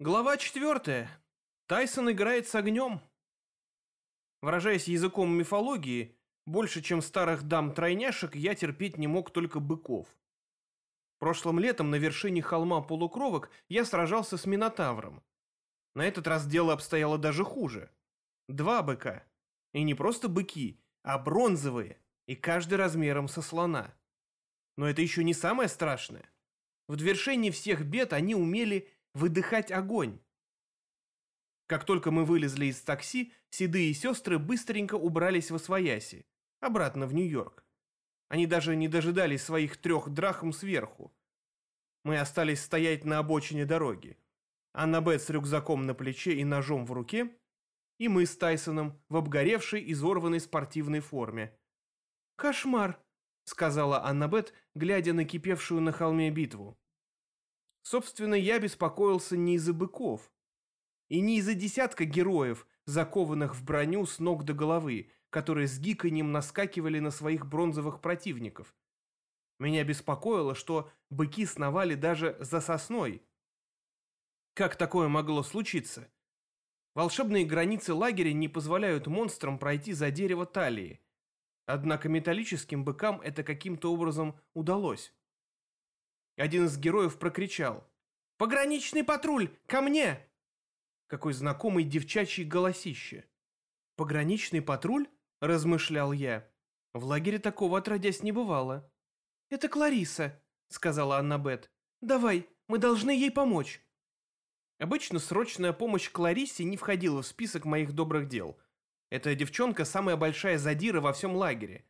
Глава четвертая. Тайсон играет с огнем. Выражаясь языком мифологии, больше, чем старых дам-тройняшек, я терпеть не мог только быков. Прошлым летом на вершине холма полукровок я сражался с Минотавром. На этот раз дело обстояло даже хуже. Два быка. И не просто быки, а бронзовые, и каждый размером со слона. Но это еще не самое страшное. В довершении всех бед они умели выдыхать огонь. Как только мы вылезли из такси, седые сестры быстренько убрались во свояси, обратно в Нью-Йорк. Они даже не дожидались своих трех драхм сверху. Мы остались стоять на обочине дороги. Анна Бет с рюкзаком на плече и ножом в руке, и мы с Тайсоном в обгоревшей, изорванной спортивной форме. «Кошмар», — сказала Анна Бет, глядя на кипевшую на холме битву. Собственно, я беспокоился не из-за быков. И не из-за десятка героев, закованных в броню с ног до головы, которые с гиканьем наскакивали на своих бронзовых противников. Меня беспокоило, что быки сновали даже за сосной. Как такое могло случиться? Волшебные границы лагеря не позволяют монстрам пройти за дерево талии. Однако металлическим быкам это каким-то образом удалось. Один из героев прокричал. «Пограничный патруль! Ко мне!» Какой знакомый девчачий голосище. «Пограничный патруль?» – размышлял я. В лагере такого отродясь не бывало. «Это Клариса», – сказала Аннабет. «Давай, мы должны ей помочь». Обычно срочная помощь Кларисе не входила в список моих добрых дел. Эта девчонка самая большая задира во всем лагере.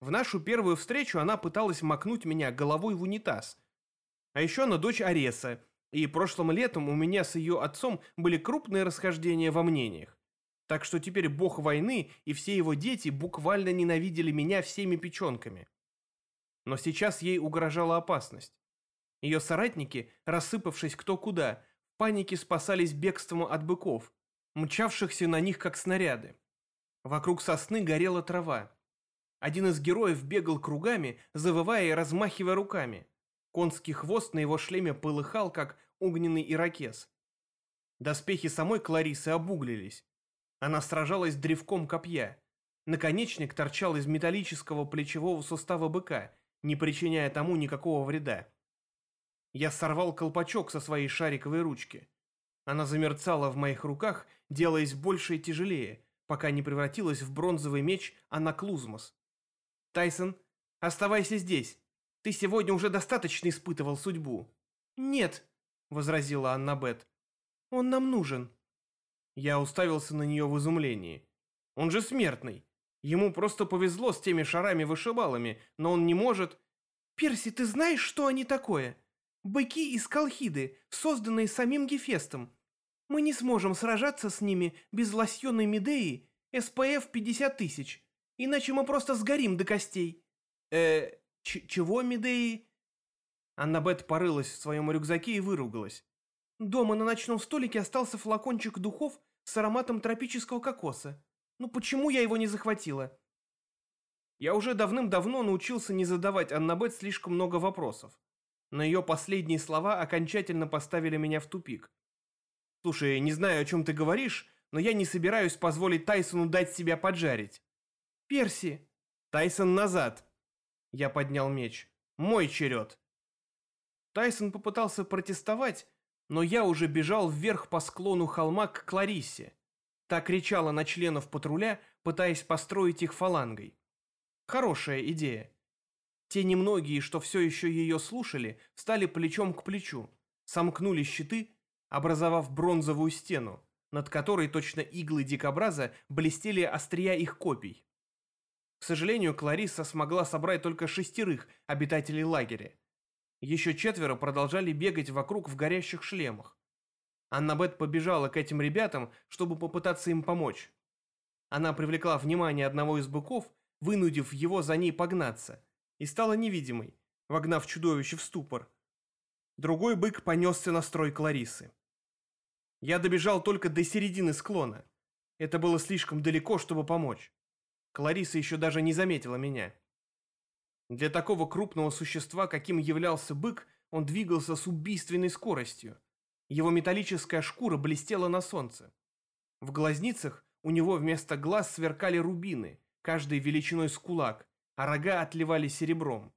В нашу первую встречу она пыталась макнуть меня головой в унитаз – а еще она дочь Ареса, и прошлым летом у меня с ее отцом были крупные расхождения во мнениях. Так что теперь бог войны и все его дети буквально ненавидели меня всеми печенками. Но сейчас ей угрожала опасность. Ее соратники, рассыпавшись кто куда, в панике спасались бегством от быков, мчавшихся на них как снаряды. Вокруг сосны горела трава. Один из героев бегал кругами, завывая и размахивая руками. Конский хвост на его шлеме полыхал, как огненный ирокез. Доспехи самой Кларисы обуглились. Она сражалась древком копья. Наконечник торчал из металлического плечевого сустава быка, не причиняя тому никакого вреда. Я сорвал колпачок со своей шариковой ручки. Она замерцала в моих руках, делаясь больше и тяжелее, пока не превратилась в бронзовый меч Анаклузмос. «Тайсон, оставайся здесь. Ты сегодня уже достаточно испытывал судьбу». «Нет», — возразила Аннабет. «Он нам нужен». Я уставился на нее в изумлении. «Он же смертный. Ему просто повезло с теми шарами-вышибалами, но он не может...» «Перси, ты знаешь, что они такое? Быки из Колхиды, созданные самим Гефестом. Мы не сможем сражаться с ними без лосьонной Медеи СПФ 50 тысяч, иначе мы просто сгорим до костей». «Э, Ч чего, Медеи?» Аннабет порылась в своем рюкзаке и выругалась. «Дома на ночном столике остался флакончик духов с ароматом тропического кокоса. Ну почему я его не захватила?» Я уже давным-давно научился не задавать Аннабет слишком много вопросов. Но ее последние слова окончательно поставили меня в тупик. «Слушай, не знаю, о чем ты говоришь, но я не собираюсь позволить Тайсону дать себя поджарить». «Перси!» «Тайсон назад!» Я поднял меч. Мой черед. Тайсон попытался протестовать, но я уже бежал вверх по склону холма к Клариссе. Та кричала на членов патруля, пытаясь построить их фалангой. Хорошая идея. Те немногие, что все еще ее слушали, встали плечом к плечу, сомкнули щиты, образовав бронзовую стену, над которой точно иглы дикобраза блестели острия их копий. Сожалению, Клариса смогла собрать только шестерых обитателей лагеря. Еще четверо продолжали бегать вокруг в горящих шлемах. Аннабет побежала к этим ребятам, чтобы попытаться им помочь. Она привлекла внимание одного из быков, вынудив его за ней погнаться, и стала невидимой, вогнав чудовище в ступор. Другой бык понесся на строй Кларисы. Я добежал только до середины склона. Это было слишком далеко, чтобы помочь. Клариса еще даже не заметила меня. Для такого крупного существа, каким являлся бык, он двигался с убийственной скоростью. Его металлическая шкура блестела на солнце. В глазницах у него вместо глаз сверкали рубины, каждый величиной с кулак, а рога отливали серебром.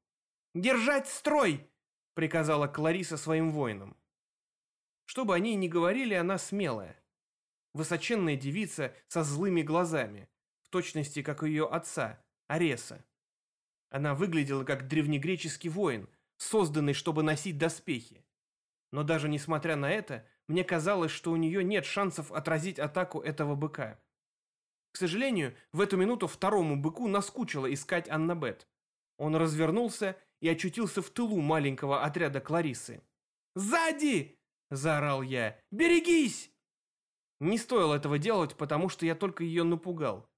«Держать строй!» — приказала Клариса своим воинам. Что бы они ни говорили, она смелая. Высоченная девица со злыми глазами, точности как у ее отца, Ареса. Она выглядела как древнегреческий воин, созданный, чтобы носить доспехи. Но даже несмотря на это, мне казалось, что у нее нет шансов отразить атаку этого быка. К сожалению, в эту минуту второму быку наскучило искать Аннабет. Он развернулся и очутился в тылу маленького отряда Кларисы. «Сзади!» – заорал я. «Берегись!» Не стоило этого делать, потому что я только ее напугал.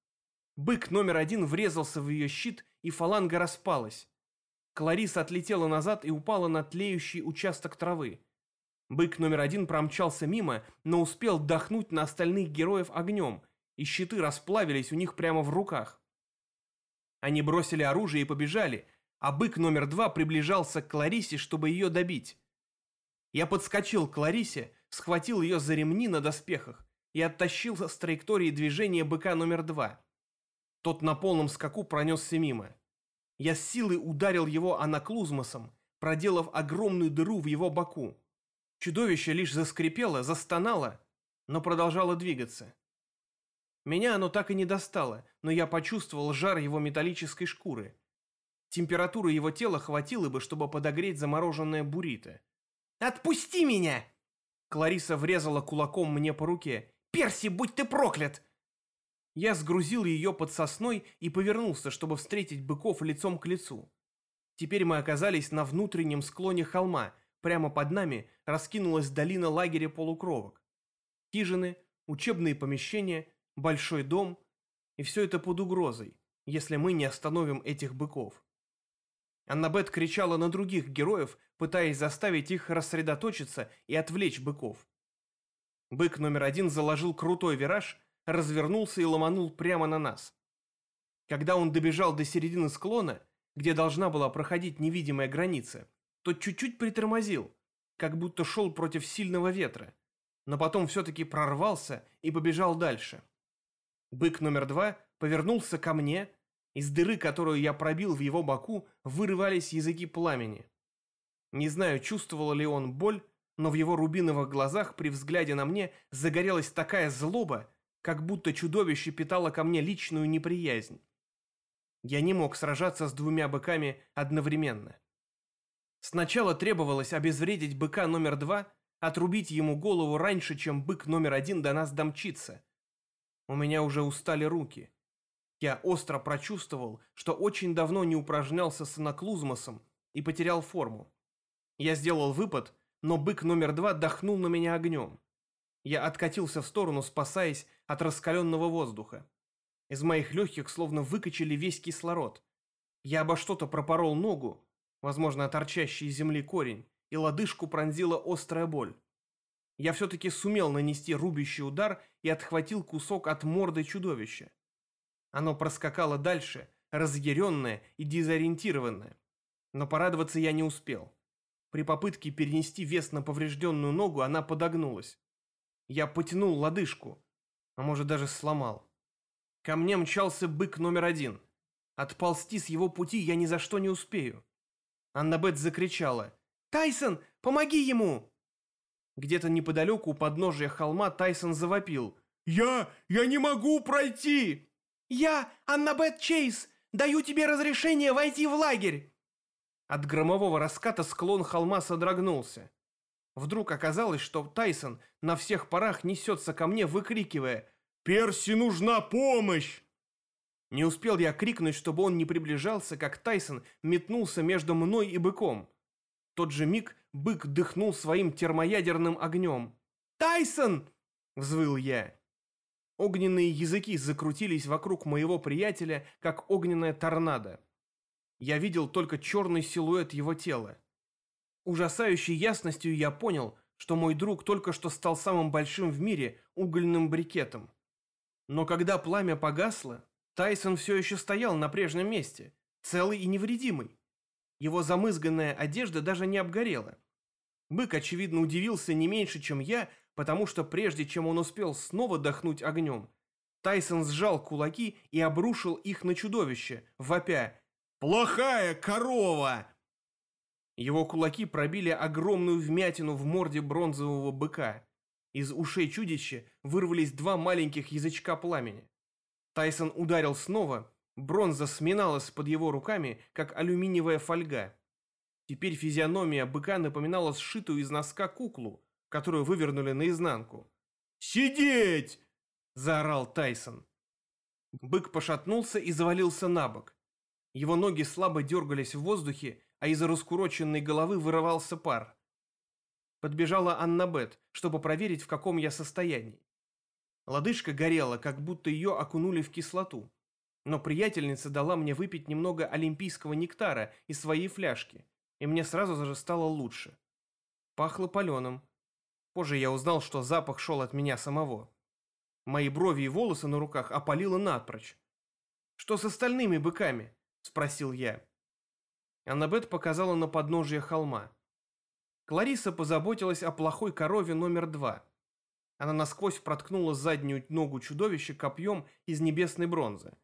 Бык номер один врезался в ее щит, и фаланга распалась. Клариса отлетела назад и упала на тлеющий участок травы. Бык номер один промчался мимо, но успел дохнуть на остальных героев огнем, и щиты расплавились у них прямо в руках. Они бросили оружие и побежали, а бык номер два приближался к Кларисе, чтобы ее добить. Я подскочил к Кларисе, схватил ее за ремни на доспехах и оттащил с траектории движения быка номер два. Тот на полном скаку пронесся мимо. Я с силой ударил его анаклузмосом, проделав огромную дыру в его боку. Чудовище лишь заскрипело, застонало, но продолжало двигаться. Меня оно так и не достало, но я почувствовал жар его металлической шкуры. Температуры его тела хватило бы, чтобы подогреть замороженное буррито. «Отпусти меня!» Клариса врезала кулаком мне по руке. «Перси, будь ты проклят!» Я сгрузил ее под сосной и повернулся, чтобы встретить быков лицом к лицу. Теперь мы оказались на внутреннем склоне холма, Прямо под нами раскинулась долина лагеря полукровок. Хижины, учебные помещения, большой дом. И все это под угрозой, если мы не остановим этих быков. Аннабет кричала на других героев, пытаясь заставить их рассредоточиться и отвлечь быков. Бык номер один заложил крутой вираж, развернулся и ломанул прямо на нас. Когда он добежал до середины склона, где должна была проходить невидимая граница, тот чуть-чуть притормозил, как будто шел против сильного ветра, но потом все-таки прорвался и побежал дальше. Бык номер два повернулся ко мне, из дыры, которую я пробил в его боку, вырывались языки пламени. Не знаю, чувствовал ли он боль, но в его рубиновых глазах при взгляде на мне загорелась такая злоба, как будто чудовище питало ко мне личную неприязнь. Я не мог сражаться с двумя быками одновременно. Сначала требовалось обезвредить быка номер два, отрубить ему голову раньше, чем бык номер один до нас домчится. У меня уже устали руки. Я остро прочувствовал, что очень давно не упражнялся с анаклузмосом и потерял форму. Я сделал выпад, но бык номер два дохнул на меня огнем. Я откатился в сторону, спасаясь от раскаленного воздуха. Из моих легких словно выкачали весь кислород. Я обо что-то пропорол ногу, возможно, торчащий из земли корень, и лодыжку пронзила острая боль. Я все-таки сумел нанести рубящий удар и отхватил кусок от морды чудовища. Оно проскакало дальше, разъяренное и дезориентированное. Но порадоваться я не успел. При попытке перенести вес на поврежденную ногу она подогнулась. Я потянул лодыжку, а может даже сломал. Ко мне мчался бык номер один. Отползти с его пути я ни за что не успею. Аннабет закричала. «Тайсон, помоги ему!» Где-то неподалеку у подножия холма Тайсон завопил. «Я... я не могу пройти!» «Я, Аннабет Чейз, даю тебе разрешение войти в лагерь!» От громового раската склон холма содрогнулся. Вдруг оказалось, что Тайсон на всех парах несется ко мне, выкрикивая «Перси нужна помощь!» Не успел я крикнуть, чтобы он не приближался, как Тайсон метнулся между мной и быком. В тот же миг бык дыхнул своим термоядерным огнем. «Тайсон!» — взвыл я. Огненные языки закрутились вокруг моего приятеля, как огненная торнадо. Я видел только черный силуэт его тела. Ужасающей ясностью я понял, что мой друг только что стал самым большим в мире угольным брикетом. Но когда пламя погасло, Тайсон все еще стоял на прежнем месте, целый и невредимый. Его замызганная одежда даже не обгорела. Бык, очевидно, удивился не меньше, чем я, потому что прежде чем он успел снова дохнуть огнем, Тайсон сжал кулаки и обрушил их на чудовище, вопя «Плохая корова!». Его кулаки пробили огромную вмятину в морде бронзового быка. Из ушей чудища вырвались два маленьких язычка пламени. Тайсон ударил снова, бронза сминалась под его руками, как алюминиевая фольга. Теперь физиономия быка напоминала сшитую из носка куклу, которую вывернули наизнанку. «Сидеть!» – заорал Тайсон. Бык пошатнулся и завалился на бок. Его ноги слабо дергались в воздухе, а из раскуроченной головы вырывался пар. Подбежала Аннабет, чтобы проверить, в каком я состоянии. Лодыжка горела, как будто ее окунули в кислоту. Но приятельница дала мне выпить немного олимпийского нектара из своей фляжки, и мне сразу же стало лучше. Пахло паленым. Позже я узнал, что запах шел от меня самого. Мои брови и волосы на руках опалило напрочь. «Что с остальными быками?» – спросил я. Аннабет показала на подножие холма. Клариса позаботилась о плохой корове номер два. Она насквозь проткнула заднюю ногу чудовища копьем из небесной бронзы.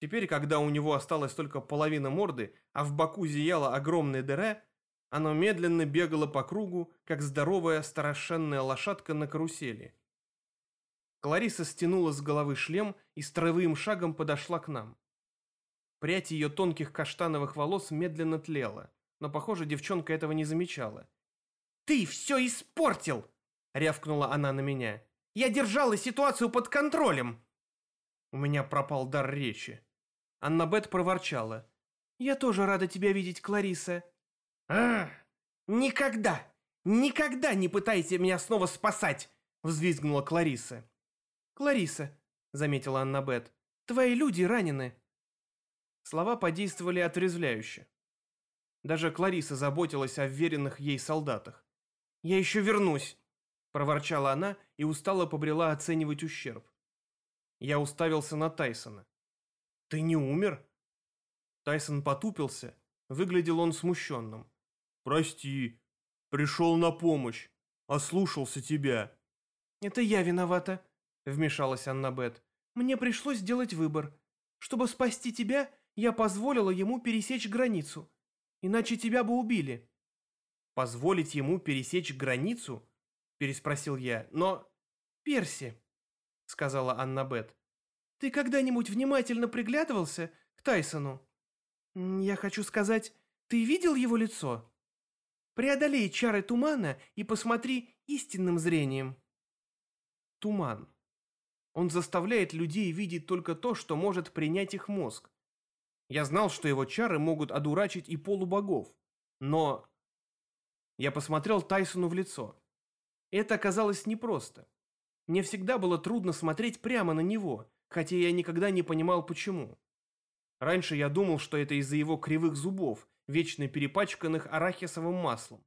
Теперь, когда у него осталась только половина морды, а в боку зияла огромная дыра, оно медленно бегало по кругу, как здоровая старошенная лошадка на карусели. Клариса стянула с головы шлем и строевым шагом подошла к нам. Прядь ее тонких каштановых волос медленно тлела, но, похоже, девчонка этого не замечала. «Ты все испортил!» — рявкнула она на меня. «Я держала ситуацию под контролем!» У меня пропал дар речи. Аннабет проворчала. «Я тоже рада тебя видеть, Клариса». «Ах, никогда, никогда не пытайся меня снова спасать!» взвизгнула Клариса. «Клариса», — заметила Аннабет, — «твои люди ранены». Слова подействовали отрезвляюще. Даже Клариса заботилась о веренных ей солдатах. «Я еще вернусь», — проворчала она и устало побрела оценивать ущерб. Я уставился на Тайсона. «Ты не умер?» Тайсон потупился. Выглядел он смущенным. «Прости. Пришел на помощь. Ослушался тебя». «Это я виновата», — вмешалась Аннабет. «Мне пришлось сделать выбор. Чтобы спасти тебя, я позволила ему пересечь границу. Иначе тебя бы убили». «Позволить ему пересечь границу?» — переспросил я. «Но...» «Перси», — сказала Аннабет. Ты когда-нибудь внимательно приглядывался к Тайсону? Я хочу сказать, ты видел его лицо? Преодолей чары тумана и посмотри истинным зрением. Туман. Он заставляет людей видеть только то, что может принять их мозг. Я знал, что его чары могут одурачить и полубогов. Но... Я посмотрел Тайсону в лицо. Это оказалось непросто. Мне всегда было трудно смотреть прямо на него, хотя я никогда не понимал, почему. Раньше я думал, что это из-за его кривых зубов, вечно перепачканных арахисовым маслом.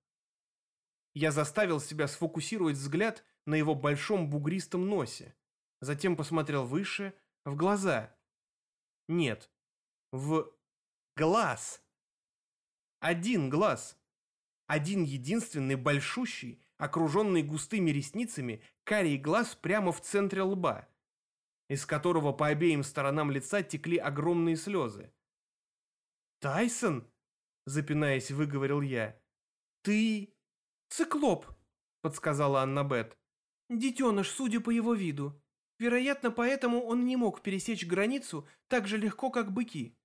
Я заставил себя сфокусировать взгляд на его большом бугристом носе, затем посмотрел выше, в глаза. Нет, в глаз. Один глаз. Один единственный большущий, окруженный густыми ресницами, карий глаз прямо в центре лба – из которого по обеим сторонам лица текли огромные слезы. «Тайсон?» – запинаясь, выговорил я. «Ты...» «Циклоп», – подсказала Аннабет. «Детеныш, судя по его виду. Вероятно, поэтому он не мог пересечь границу так же легко, как быки.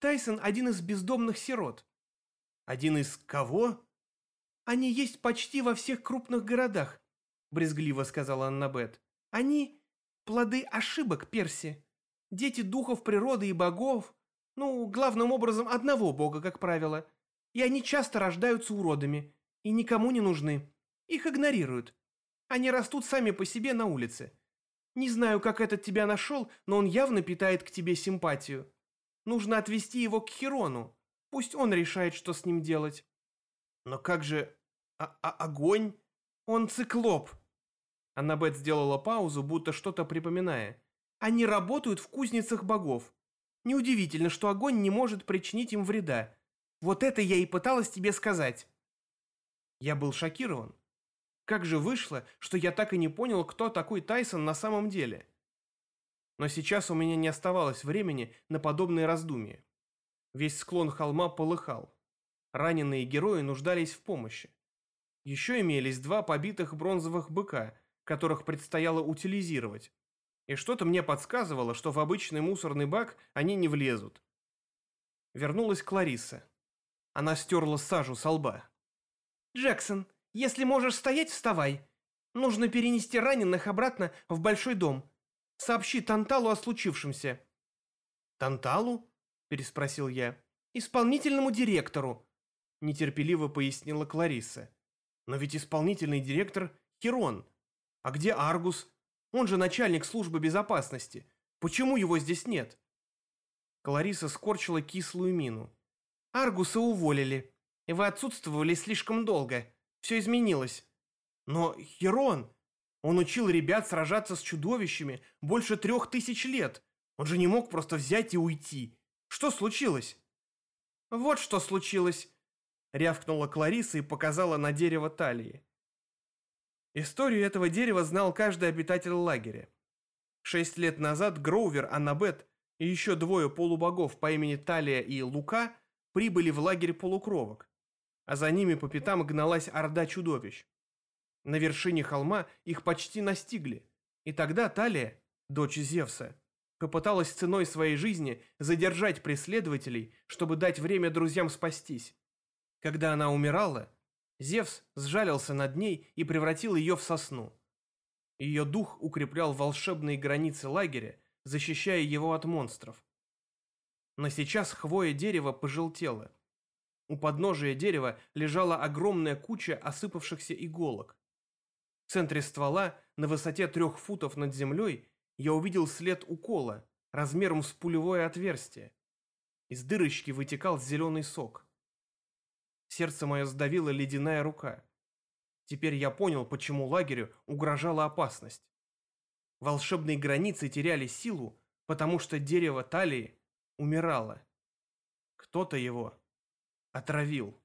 Тайсон – один из бездомных сирот». «Один из кого?» «Они есть почти во всех крупных городах», – брезгливо сказала Аннабет. «Они Плоды ошибок, Перси. Дети духов природы и богов. Ну, главным образом, одного бога, как правило. И они часто рождаются уродами. И никому не нужны. Их игнорируют. Они растут сами по себе на улице. Не знаю, как этот тебя нашел, но он явно питает к тебе симпатию. Нужно отвести его к Херону. Пусть он решает, что с ним делать. Но как же... А -а огонь? Он циклоп. Аннабет сделала паузу, будто что-то припоминая. «Они работают в кузницах богов. Неудивительно, что огонь не может причинить им вреда. Вот это я и пыталась тебе сказать». Я был шокирован. Как же вышло, что я так и не понял, кто такой Тайсон на самом деле? Но сейчас у меня не оставалось времени на подобные раздумья. Весь склон холма полыхал. Раненые герои нуждались в помощи. Еще имелись два побитых бронзовых быка, которых предстояло утилизировать. И что-то мне подсказывало, что в обычный мусорный бак они не влезут. Вернулась Клариса. Она стерла сажу со лба. «Джексон, если можешь стоять, вставай. Нужно перенести раненых обратно в большой дом. Сообщи Танталу о случившемся». «Танталу?» – переспросил я. «Исполнительному директору», – нетерпеливо пояснила Клариса. «Но ведь исполнительный директор – Херон. А где Аргус? Он же начальник службы безопасности. Почему его здесь нет?» Клариса скорчила кислую мину. «Аргуса уволили. И вы отсутствовали слишком долго. Все изменилось. Но Херон, он учил ребят сражаться с чудовищами больше трех тысяч лет. Он же не мог просто взять и уйти. Что случилось? Вот что случилось, рявкнула Клариса и показала на дерево талии. Историю этого дерева знал каждый обитатель лагеря. Шесть лет назад Гроувер, Аннабет и еще двое полубогов по имени Талия и Лука прибыли в лагерь полукровок а за ними по пятам гналась орда чудовищ. На вершине холма их почти настигли, и тогда Талия, дочь Зевса, попыталась ценой своей жизни задержать преследователей, чтобы дать время друзьям спастись. Когда она умирала, Зевс сжалился над ней и превратил ее в сосну. Ее дух укреплял волшебные границы лагеря, защищая его от монстров. Но сейчас хвоя дерева пожелтела – у подножия дерева лежала огромная куча осыпавшихся иголок. В центре ствола, на высоте трех футов над землей, я увидел след укола, размером с пулевое отверстие. Из дырочки вытекал зеленый сок. Сердце мое сдавило ледяная рука. Теперь я понял, почему лагерю угрожала опасность. Волшебные границы теряли силу, потому что дерево талии умирало. Кто-то его отравил.